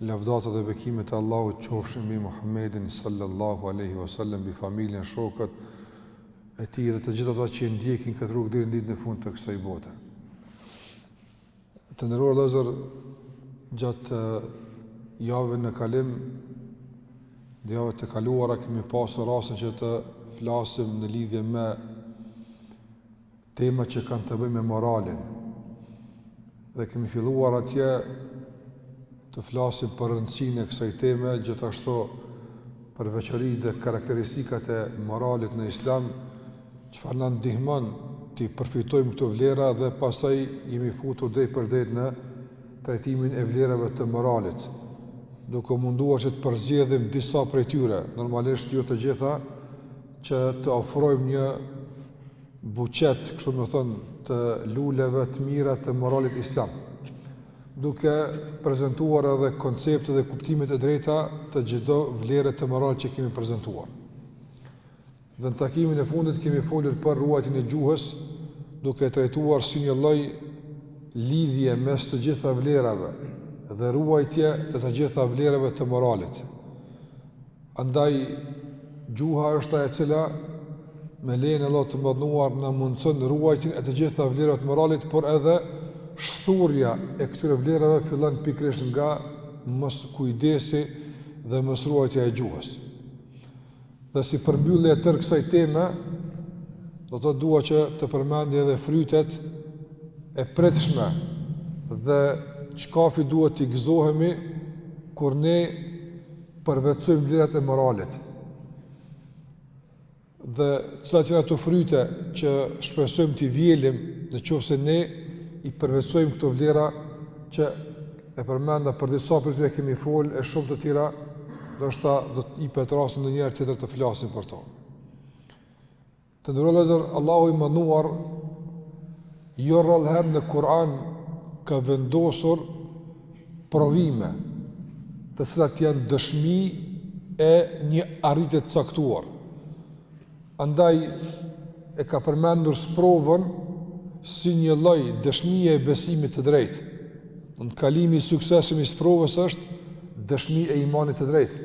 Lavdata dhe bekimet e Allahut qofshin mbi Muhammedin sallallahu alaihi wasallam, mbi familjen, shokët e tij dhe të gjithë ata që i ndjekin këtë rrugë deri në ditën e fundit të kësaj bote. Të nderuar vëllezër, gjatë javës në kalim dhe javëve të kaluara kemi pasur rastin që të flasim në lidhje me tema që kanë të bëjnë me moralin. Dhe kemi filluar atje të flasim për rëndësinë e kësaj teme, gjithashtu për veçoritë dhe karakteristikat e moralit në Islam, çfarë na ndihmon t'i përfitojmë këto vlera dhe pastaj jemi futur drejtpërdrejt në trajtimin e vlerave të moralit, duke u munduar që të përzgjedhim disa prej tyre, normalisht jo të gjitha, që të ofrojmë një buqet, kështu me thënë, të luleve të mira të moralit islam, duke prezentuar edhe konceptet dhe kuptimet e drejta të çdo vlere të moralit që kemi prezentuar. Dhe në takimin e fundit kemi folur për ruajtjen e gjuhës, duke trajtuar si një lloj lidhje mes të gjitha vlerave dhe ruajtje të të gjitha vlerave të moralit. Andaj, gjuha është ajo e cila me lejen e Allahut të madhëruar na mundëson ruajtjen e të gjitha vlerave të moralit, por edhe shthurja e këtyre vlerave fillon pikërisht nga moskujdesi dhe mosruajtja e gjuhës. Dhe si përmbyllje e tërë kësaj teme, do të doja që të përmendi edhe frytet e pritshme dhe çka i duhet t'i gëzohemi kur ne përvetësojmë vlerat e moralit dhe cilat janë ato fryte që shpresojmë t'i vjelim në qoftë se ne i përvetësojmë këto vlera që e përmenda për disa prej tyre kemi fol e shumë të tjera ndoshta do të jepet rasti një herë tjetër të flasim për to. Të nderuar vëllezër, Allahu i madhëruar, jo rrallëherë në Kur'an ka vendosur provime, të cilat janë dëshmi e një arritje të caktuar. Andaj e ka përmendur sprovën si një lloj dëshmie e besimit të drejtë. Kalimi i suksesshëm i sprovës është dëshmi e imanit të drejtë.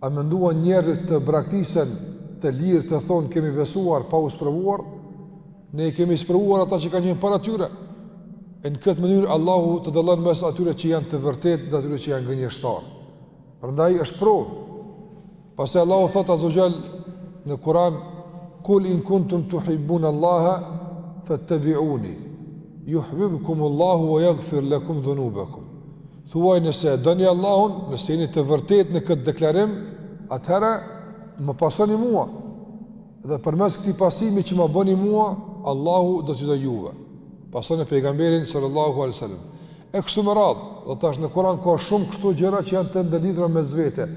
A menduan njerëzit të braktisen të lirë të thonë kemi besuar pa u sprovuar? Ne i kemi sprovuar ata që kanë qenë para tyre. E në këtë mënyrë Allahu të dallon mes atyre që janë të vërtetë dhe atyre që janë gënjeshtarë. Prandaj është provë. Pastaj Allahu thotë azze ue xhel në Kur'an, "Kul in kuntum tuhibbun Allaha fattabi'uni yuhibbukum Allahu wa yaghfir lakum dhunubakum." Thuaj nëse e doni Allahun, nëse jeni të vërtetë në këtë deklarim, atëherë më pasoni mua, dhe përmes këtij pasimi që më bëni mua, Allahu do t'ju dojë juve. Pasoni pejgamberin sallallahu alaihi sallam. E kështu me radhë, dhe tash në Kuran ka shumë kështu gjëra që janë të ndërlidhura mes vete.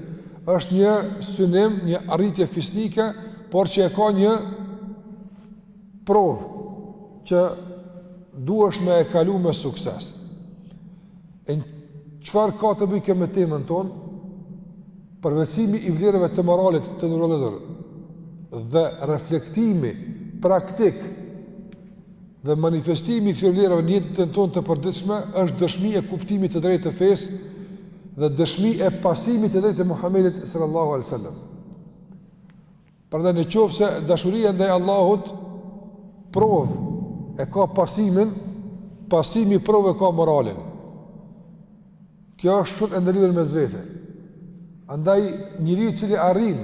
është një synim, një arritje fisnike, por që e ka një provë që duhesh me e kalu me sukses. E çfarë ka të bëjë kjo me temën tonë? Përvetësimi i vlerave të moralit të njerëzve dhe reflektimi praktik dhe manifestimi i këtyre vlerave në jetën tonë të përditshme është dëshmi e kuptimit të drejtë të fesë dhe dëshmi e pasimit të drejtë të Muhammedit sallallahu alaihi wasallam. Prandaj në qoftë se dashuria ndaj Allahut provë e ka pasimin, pasimi provë e ka moralin. Kjo është shumë e ndërlidhur mes vete. Andaj njeriu i cili arrin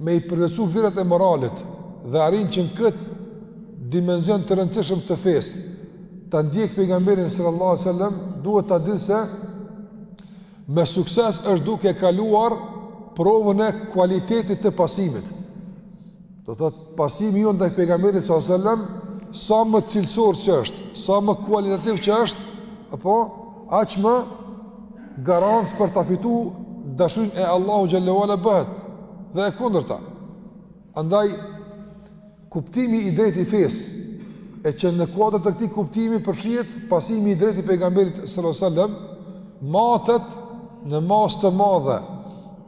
me i përvetësu vlerat e moralit dhe arrin që në këtë dimension të rëndësishëm të fesë, ta ndjekë pejgamberin sallallahu alaihi wasallam, duhet ta dinë se Me sukses është duke e kaluar provën e kualitetit të pasimit. Do të thotë pasimi jonë ndaj pejgamberit sallallahu sallam sa më cilësor që është, sa më kualitativ që është, apo aq më garancë për ta fitu dashurinë e Allahut xhelle ue ala bëhet dhe e kundërta. Andaj, kuptimi i drejtë i fesë, e që në kuadër të këtij kuptimi përfshihet pasimi i drejtë i pejgamberit sallallahu alajhi wasallam, matet në masë të madhe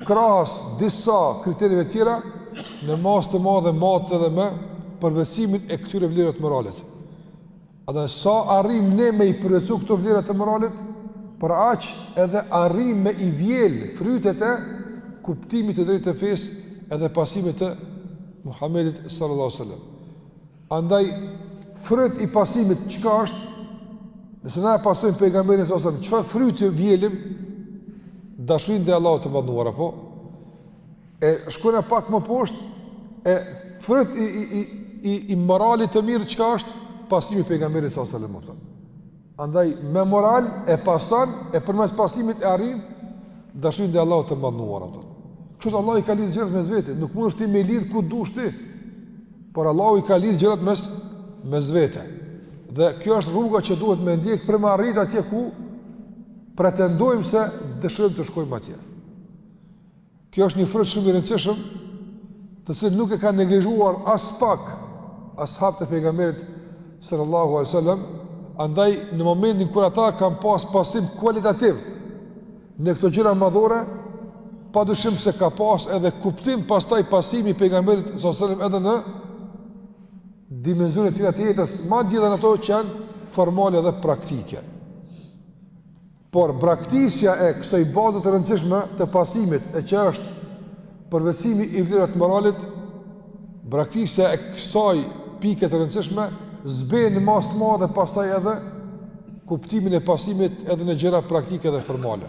krahas disa kritereve tjera, në masë të madhe matet edhe me përvetësimin e këtyre vlerave të moralit. Dhe sa arrim ne me i përvetësu këto vlera të moralit, për aq edhe arrim me i vjel frytet e kuptimit të drejtë të fesë edhe pasimit të Muhammedit sallallahu sallam. Andaj, fryt i pasimit çka është, nëse na e pasojmë pejgamberin sallallahu sallam, çfarë fryti vjelim, dashurinë e Allahut të madhëruar, apo? E shkojna pak më poshtë e fryt i i i i, i moralit të mirë çka është pasimi i pejgamberit sallallahu alajhi wasallam. Andaj me moral e pason e përmes pasimit e arrin dashurinë e Allahut të madhëruar, apo. Kështu që Allahu i ka lidhë gjërat mes vete, nuk mundesh ti me i lidhë ku dush ti, por Allahu i ka lidhë gjërat me, mes vete. Dhe kjo është rruga që duhet me ndjekë për me arrit atje ku pretendojmë se dëshirojmë të shkojmë atje. Kjo është një fryt shumë i rëndësishëm, të cilin nuk e kanë neglizhuar aspak ashabët e pejgamberit sallallahu alaihi wasallam, andaj në momentin kur ata kanë pas pasim kualitativ në këto gjëra madhore, pa dyshim se ka pas edhe kuptim pastaj pasimi i pejgamberit sallallahu alaihi wasallam edhe në dimensionet e tjera të jetës, madje edhe ato që janë formale dhe praktike. Por braktisja e kësaj baze të rëndësishme të pasimit, e që është përvetësimi i vlerave të moralit, braktisja e kësaj pike të rëndësishme zbeh në masë të madhe pastaj edhe kuptimin e pasimit edhe në gjëra praktike dhe formale.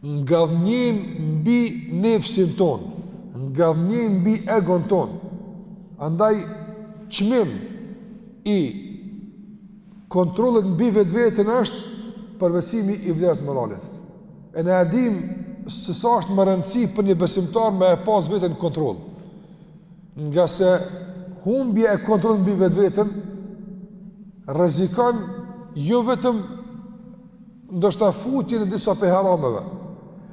Ngadhnjim mbi nefsin tonë, ngadhnjim mbi egon tonë, andaj çmim i kontrollit mbi vetveten është përvetësimi i vlerave të moralit. E na e dimë se sa është me rëndësi për një besimtar me e pas veten kontroll. Ngase humbja e kontrollit mbi vetveten, rrezikon jo vetëm Ndoshta futjen në disa prej harameve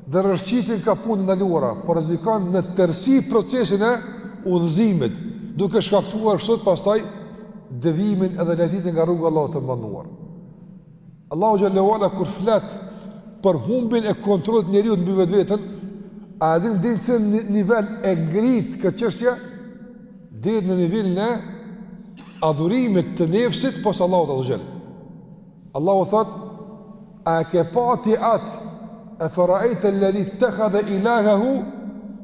dhe rrëshqitjen ka punë të ndaluara po rrezikon në tërësi procesin e udhëzimit, duke shkaktuar kështu pastaj devijimin edhe lajthitjen nga rruga e Allahut të madhëruar. Allahu xhelle ue ala kur flet për humbjen e kontrollit të njeriut mbi vetveten, a e dini në ç'nivel e ngrit këtë çështje deri në nivelin e adhurimit të nefsit pos Allahut azze ue xhel. Allahu thotë, a e ke pa ti atë, eferaejte el-ledhi ittehadhe ilahehu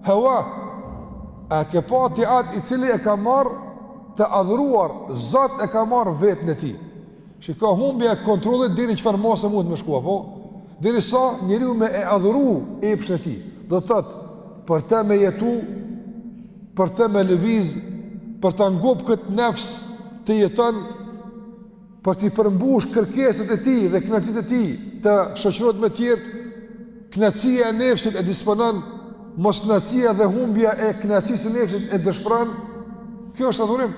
hewa, a e ke pa ti atë i cili e ka marrë të adhuruar, zot e ka marrë veten e tij. Shiko humbja e kontrollit deri çfarë mase mundet me shkua, po? Derisa njeriu me e adhuru epshin e tij. Do të thotë, për të me jetu, për të me lëviz, për ta ngop këtë nefs të jeton, për t'i përmbushë kërkesat e tij dhe kënaqësitë e tij, të shoqërohet me të tjerët, kënaqësia e nefsit e disponon, moskënaqësia dhe humbja e kënaqësisë së nefsit e dëshpëron. Kjo është adhurim.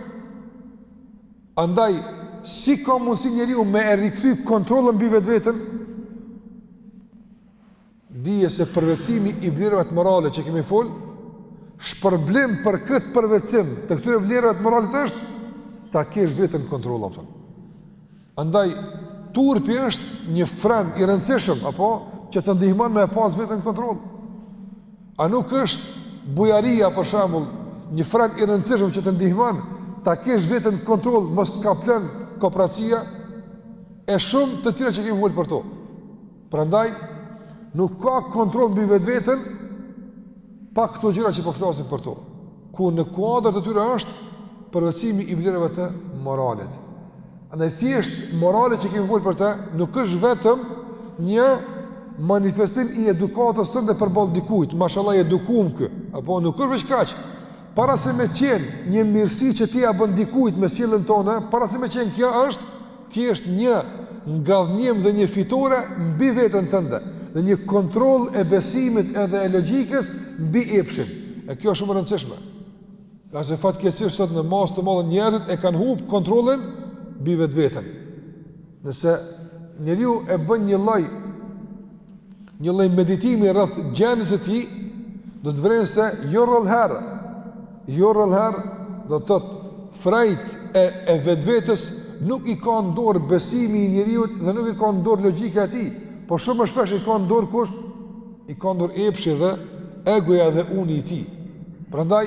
Andaj si ka mundësi njeriu me e rikthy kontrollën mbi vetveten? Dije se përvetësimi i vlerave të moralit që kemi fol, shpërblim për këtë përvetësim të këtyre vlerave të moralit është, ta kesh veten kontroll, a kupton. Andaj, turpi është një fren i rëndësishëm, apo, që të ndihmon me e pas veten kontroll. A nuk është bujaria, për shembull, një fren i rëndësishëm që të ndihmon, ta kesh veten kontroll, mos të kaplon kopracia, e shumë të tjera që kemi folë për to. Prandaj nuk ka kontroll mbi vetveten pa këto gjëra që po flasim për to. Ku në kuadër të tyre është përvetësimi i vlerave të moralit. Andaj thjesht morali që kemi folur për të nuk është vetëm një manifestim i edukatës tënde përballë dikujt, mashallah i edukum ky, apo nuk është veç kaq, para se me qenë një mirësi që ti ia bën dikujt me sjelljen tënde, para se me qenë kjo është, thjesht një ngadhnjim dhe një fitore mbi veten tënde dhe një kontroll e besimit edhe e logjikës mbi epshin. E kjo është shumë e rëndësishme. Ngase fatkeqësisht sot në masë të madhe njerëzit e kanë hup kontrollin mbi vetveten. Nëse njeriu e bën një lloj Një lloj meditimi rreth gjendjes së tij do të vëren se jo rrallëherë, jo rrallëherë do të thotë frejt e, e vetvetes nuk i ka n'dorë besimi i njeriut dhe nuk i ka n'dorë logjika e tij, po shumë më shpesh i ka n'dorë kush, i ka n'dorë epshi dhe egoja dhe uni i tij. Prandaj,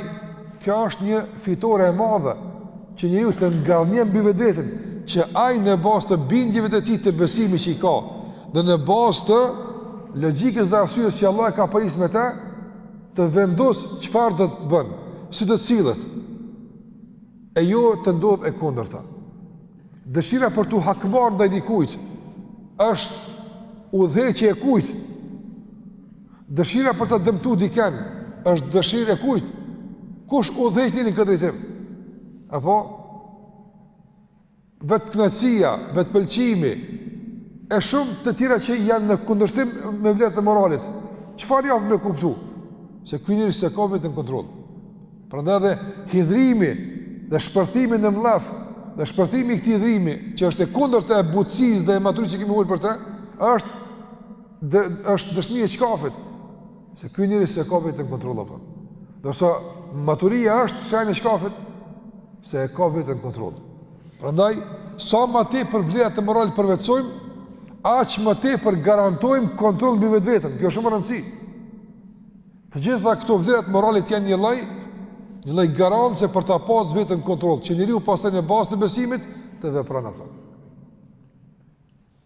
kjo është një fitore e madhe, Që njeriu të ngadhnjen mbi vetveten, që ai në bazë të bindjeve të tij të besimit që i ka, dhe në bazë të logjikës dhe arsyes që Allah e ka pajis me të, të vendos çfarë do të bën, si të sillet. E jo të ndodh e kundërta. Dëshira për t'u hakmarr ndaj dikujt është udhëheqje e kujt? Dëshira për ta dëmtu diken, është dëshirë e kujt? Kush udhëheq njerin në këtë drejtim? Apo? Vetëkënaqësia, vetëpëlqimi, e shumë të tjera që janë në kundërshtim me vlerat e moralit. Çfarë japin me kuptu? Se ky njeri s'e ka veten n'kontroll. Prandaj dhe hidhërimi dhe shpërthimi në mllef, dhe shpërthimi i këtij hidhërimi, që është e kundërta e butësisë dhe e maturisë që kemi folë për te, është dhe është dëshmi e çkafit, se ky njeri s'e ka veten n'kontroll pra. Ndërsa maturia është shenjë e çkafit, se e ka veten n'kontroll. Prandaj, sa ma tepër vlera të moralit përvetësojmë, aq ma tepër garantojmë kontroll mbi vetveten, kjo shumë rëndësi. Të gjitha këto vlera të moralit janë një lloj, një lloj garancie për ta pas veten n'kontroll, që njeriu pastaj në bazë të besimit të vepron atë.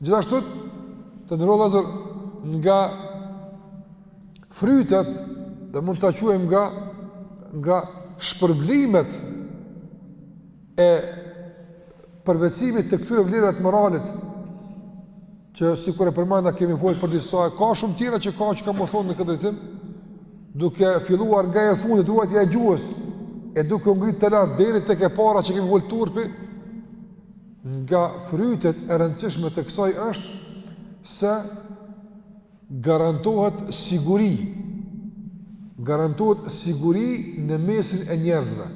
Gjithashtu, të nderuar vllazër, nga frytet, dhe mund ta quajmë nga, nga shpërblimet e përvetësimit të këtyre vlerave të moralit, që sikur e përmenda kemi folë për disa, ka shumë tjera që ka çka me u thonë në këtë drejtim, duke filluar nga e fundit, ruajtja e gjuhës, e duke u ngritë te lart, deri tek e para që kemi folë turpi, Nga frytet e rëndësishme të kësaj është se garantohet siguri, garantohet siguri në mesin e njerëzve.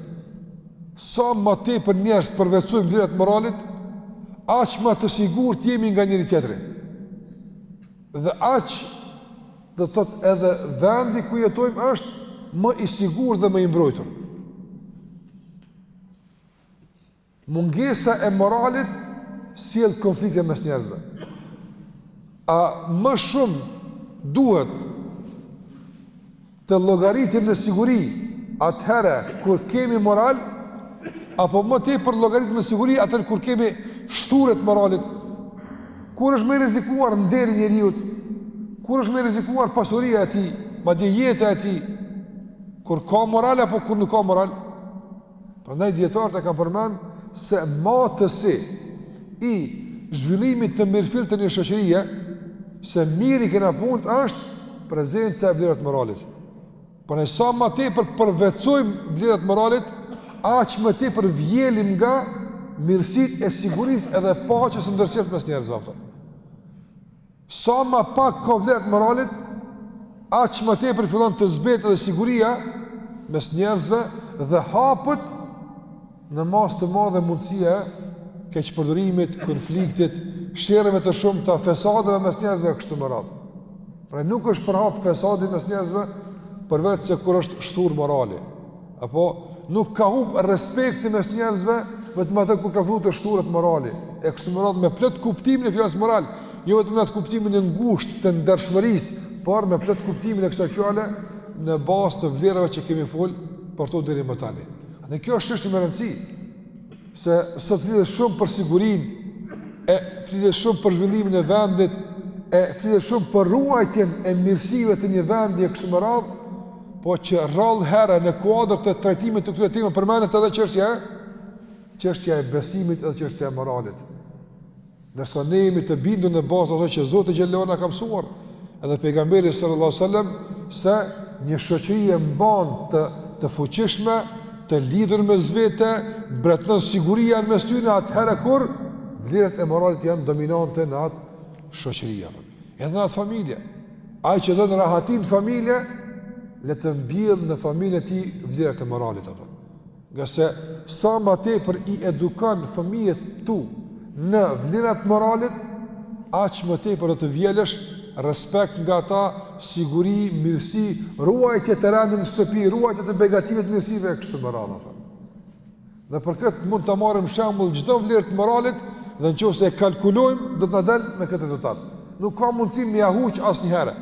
Sa më tepër njerëz përvetësojmë vlerat e moralit, aq më të sigur të jemi nga njëri tjetri. Dhe aq do të thotë edhe vendi ku jetojmë është më i sigurt dhe më i mbrojtur. Mungesa e moralit sjell konflikte mes njerëzve. A më shumë duhet të llogaritim ne siguri atëherë kur kemi moral apo më tepër llogaritim ne siguri atëherë kur kemi shthurje të moralit kur është më i rrezikuar nderi i njeriut kur është më e rrezikuar pasuria e tij madje jeta e tij kur ka moral apo kur nuk ka moral Prandaj dijetarët e kanë përmend se matësi i zhvillimit të mirëfilltë të një shoqërie se mirë i kena punët është prezenca e vlerave të moralit. Prandaj sa më tepër përvetësojmë vlerat e moralit, aq më tepër vjelim nga mirësitë e sigurisë edhe paqes së ndërsjellë mes njerëzve. Sa më pak ka vlera të moralit, aq më tepër fillon të zbehet edhe siguria mes njerëzve dhe hapet në masë të madhe mundësia e keqpërdorimit, konfliktit, sherreve të shumta, fesadeve mes njerëzve e kështu me radhë. Pra nuk është përhap fesadi mes njerëzve përveç se kur është shthur morali. Apo nuk ka humb respekti mes njerëzve vetëm atëherë kur ka filluar të shthuret morali. E kështu me radhë me plot kuptimin e fjalës moral, jo vetëm në atë kuptimin e ngushtë të ndershmërisë, por me plot kuptimin e kësaj fjale në bazë të vlerave që kemi fol për to deri më tani. Dhe kjo është çështje me rëndësi. se sot flitet shumë për sigurinë, e flitet shumë për zhvillimin e vendit, e flitet shumë për ruajtjen e mirësive të një vendi e kështu me radhë, po që rrallë herë në kuadër të trajtimit të këtyre temave përmendet edhe çështja e, çështja e besimit edhe çështja e moralit. Nëse ne jemi të bindur në bazë të asaj që Zoti xhallahu na ka mësuar, edhe pejgamberi sallallahu alajhi wasallam se një shoqëri e mban të fuqishme, të lidhur mes vete, mbretëron siguria mes tyre atëherë kur vlerat e moralit janë dominante në atë shoqëri apo edhe në atë familje. Ai që don rahati në familje, le të mbjellë në familjen e tij vlerat e moralit apo. Ngase sa më tepër i edukon fëmijët tu në vlerat e moralit, aq më tepër do të vjelësh respekt nga ta, siguri, mirësi, ruajtje të rendit në shtëpi, ruajtje të begative, të mirësive e kështu me radhë. Dhe për këtë mund ta marrim shembull çdo vlerë të moralit dhe në qoftë se e kalkulojmë, do të na del me këtë rezultat. Nuk ka mundësi me ia huq asnjëherë.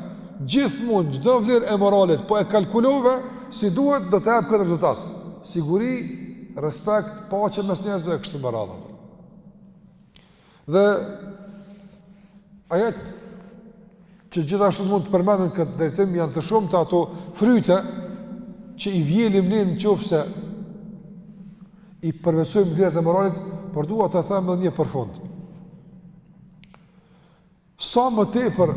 Gjithmonë çdo vlerë e moralit po e kalkulove si duhet do ta japë këtë rezultat. Siguri, respekt, paqe mes njerëzve e kështu me radhë. Dhe ajo që gjithashtu mund të përmend në këtë drejtim janë të shumta ato fryte që i vjelim ne në qoftë se i përvetësojmë vlerat e moralit, por dua të them edhe një përfund. Sa më tepër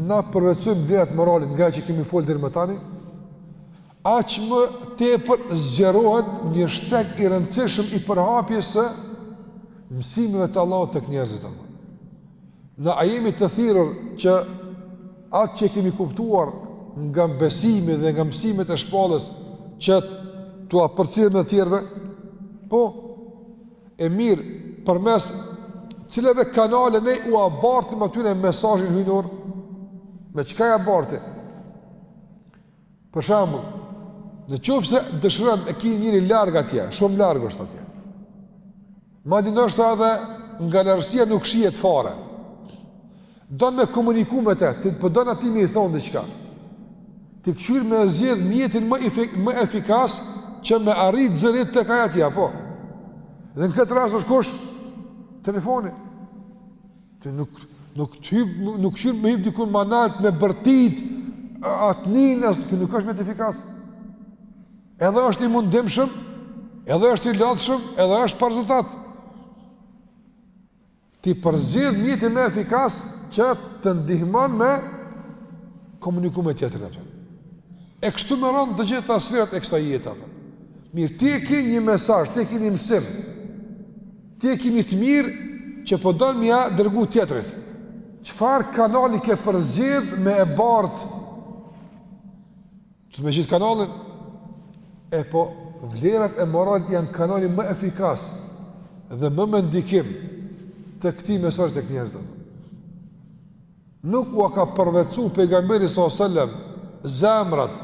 na përvetësojmë vlerat e moralit nga ajo që kemi folë deri më tani, aq më tepër zgjerohet një shteg i rëndësishëm i përhapjes së mësimeve të Allahut tek njerëzit apo. Na a jemi të thirrur që atë që kemi kuptuar nga besimi dhe nga mësimet e shpalljes që t'ua përcjellim të tjerëve, po, E mirë, përmes cilave kanale ne ua bartim atyre mesazhin hyjnor? Me çka ua bartim? Për shembull, në qoftë se dëshiron e ki njeri larg atje, shumë larg është atje. Madje ndoshta edhe nga largësia nuk shihet fare. Don me komuniku me te, ti po don atij me i thon diçka. Ti kqyr me e zgjedh mjetin më e më efikas që me arrit zëri yt tek ai atje apo. Dhe në këtë rast është kush? Telefoni. Ti nuk nuk ty nuk kqyr me hip dikun ma nalt me bërtit atnin ai nuk është mjet efikas. Edhe është i mundimshëm, edhe është i lodhshëm, edhe është pa rezultat. Ti përzgjedh mjetin më efikas që të ndihmon me komuniku me tjetërin atë. E kështu me rend në të gjitha sferat e kësaj jete. Mirë, ti e ki një mesazh, ti e ki një mësim, ti e ki një të mirë që po don me ia dërgu tjetërit. Çfarë kanali ke përzgjedh me e bartë Du me gjet kanalin, e po vlerat e moralit janë kanali më efikas dhe më me ndikim të këtij mesazhi tek njerëzit. Nuk ua ka përvetësu pejgamberi s.a.s. zemrat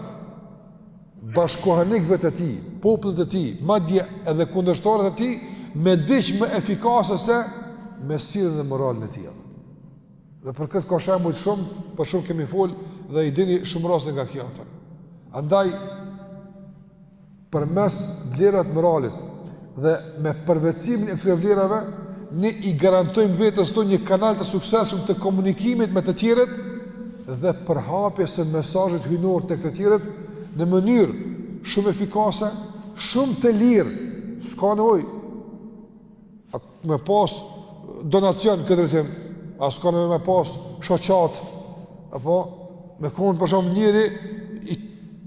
bashkëkohanikëve të tij, popullit të tij, madje edhe kundërshtarëve të tij, me diç më efikase se me sjelljen dhe moralin e tij. Dhe për këtë ka shembuj shumë, për shumë kemi fol dhe i dini shumë raste nga kjo ato. Andaj përmes vlerave të moralit dhe me përvetësimin e këtyre vlerave ne i garantojmë vetes tonë një kanal të suksesshëm të komunikimit me të tjerët dhe përhapjes së mesazhit hyjnor tek të tjerët në mënyrë shumë efikase, shumë të lirë, s'ka nevojë me pas donacion këtë drejtim, as ka nevojë me pas shoqatë, apo me konë për shembull njeri, i,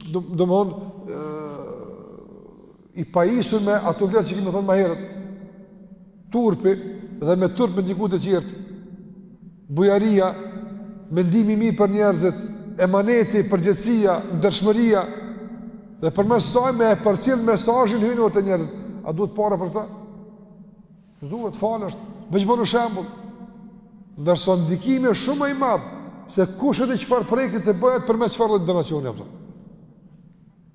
do, domethonë, i pajisur me ato vlera që kemi thonë ma herët, turpi dhe me turp me diku te qirit, Bujaria, mendimi i mirë për njerëzit, emaneti, përgjegjësia, ndershmëria dhe përmes saj me e përcjell mesazhin hyjnor te njerëzit. A duhet para për këtë? S'duhet, falë është, veç bonu shembull. Ndërsa ndikimi është shumë më i madh se kush e di çfarë projekti të bëhet përmes çfarë donacioni apo.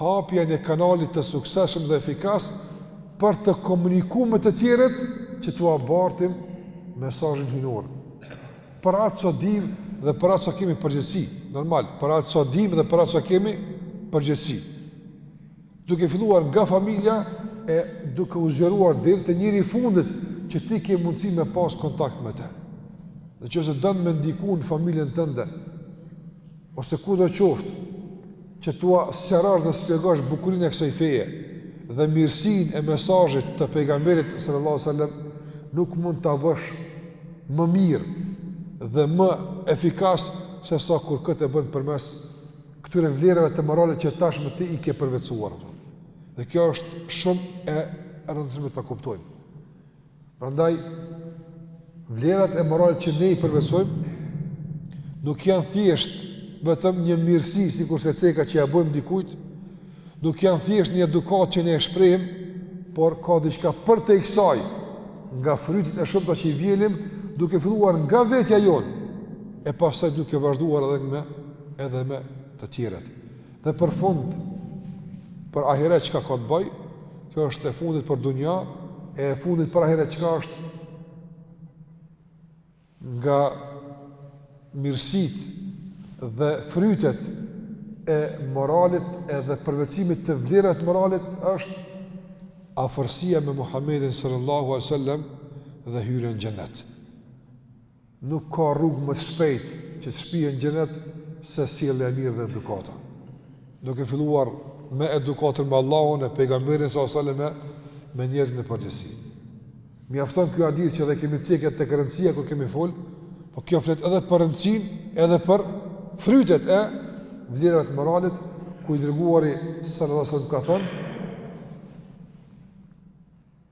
Hapja e një kanali të suksesshëm dhe efikas për të komuniku me të tjerët që t'ua bartim mesazhin hyjnor. Për atë sa dimë dhe për atë sa kemi përgjegjësi, normal, për atë sa dimë dhe për atë sa kemi përgjegjësi. Duke filluar nga familja e duke u zgjeruar deri te njeri i fundit që ti ke mundësi me pas kontakt me të. Në qoftë se don me ndiku në familjen tënde, ose kudo qoftë që t'ua sqarosh dhe shpjegosh bukurinë e kësaj feje dhe mirësinë e mesazhit të pejgamberit sallallahu alajhi wasallam, nuk mund ta bësh më mirë dhe më efikas sesa kur këtë e bën përmes këtyre vlerave të moralit që tashmë ti i ke përvetësuar. Dhe kjo është shumë e rëndësishme ta kuptojmë. Prandaj vlerat e moralit që ne i përvetësojmë nuk janë thjesht vetëm një mirësi sikurse ceka që ia bëjmë dikujt, nuk janë thjesht një edukatë që ne e shprehim, por ka diçka përtej kësaj nga frytet e shumta që i vjelim, duke filluar nga vetja jonë e pastaj duke vazhduar edhe me edhe me të tjerët. Dhe për fund, për ahiret çka ka të bëjë, kjo është e fundit për dunja, e e fundit për ahiret çka është nga mirësitë dhe frytet e moralit edhe përvetësimit të vlerave të moralit është afërsia me Muhammedin sallallahu alajhi wasallam dhe hyrja në xhennet. Nuk ka rrugë më të shpejtë që të shpijen në xhenet se sjellja e mirë dhe edukata. Duke filluar me edukatën me Allahun e pejgamberin sallallahu alajhi wasallam me njerëzit në përgjithësi. Mjafton ky hadith që edhe kemi cekë te rëndësia kur kemi fol, po kjo flet edhe për rëndësinë, edhe për frytet e vlerave të moralit, ku i dërguari sallallahu alajhi wasallam ka thënë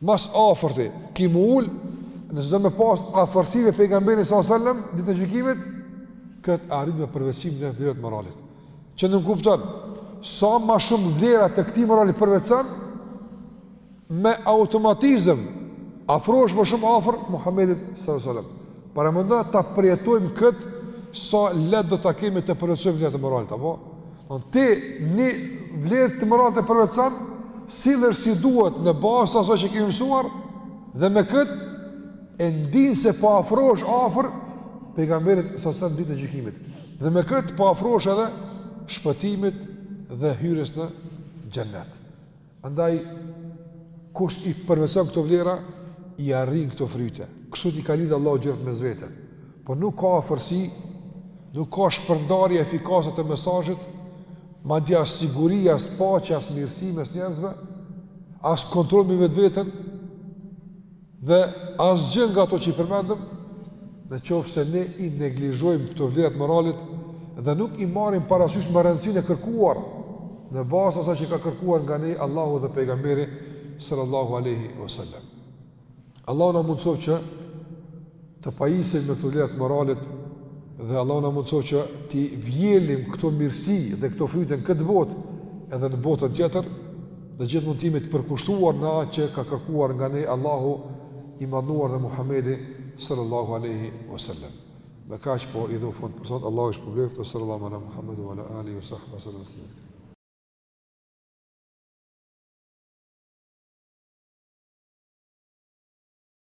Ma së afërti, ki m'u ul, nëse do me pas afërsi me pejgamberin sa sallem, ditën e gjykimit, këtë e arrin me përvetësimin e vlerave t'moralit. Që nënkupton, sa ma shumë vlera të këtij morali përvetëson, me automatizëm, afrohesh ma shumë afër, Muhamedit sa sallem. Paramendo ta përjetojmë këtë, sa lehtë do ta kemi të përvetësojmë vlerat e moralit, apo? Ti një vlerë të moralit e përvetëson, sillesh si duhet në bazë asaj që kemi mësuar, dhe me këtë, e ndien se po afrohesh afër, pejgamberit sa sallem ditën e gjykimit. Dhe me këtë po afrohesh edhe shpëtimit dhe hyrjes në xhenet. Andaj kush i përvetëson këto vlera i arrin këto fryte. Kështu t'i ka lidhë Allahu gjërat mes vete. Po nuk ka afërsi, nuk ka shpërndarje efikase të mesazhit, madje as siguri, as paqe, as mirësi mes njerëzve, as kontroll mbi vetveten. Dhe asgjë nga ato që i përmendëm, në qoftë se ne i neglizhojmë këto vlera të moralit dhe nuk i marrim parasysh me rëndësinë e kërkuar në bazë asaj që ka kërkuar nga ne Allahu dhe pejgamberi sallallahu alaihi wasallam. Allahu na mundësoftë që të pajisemi me këto vlera të moralit dhe Allahu na mundësoftë që t'i vjelim këto mirësi dhe këto fryte në këtë botë edhe në botën tjetër dhe gjithmonë të jemi të përkushtuar në atë që ka kërkuar nga ne Allahu i madhëruar dhe Muhamedi sallallahu alaihi wasallam. Me kaq po i jap fund për sot Allahu ju shpërbleftë sallallahu ala Muhammedin ala alihi wa sahbihi sallallahu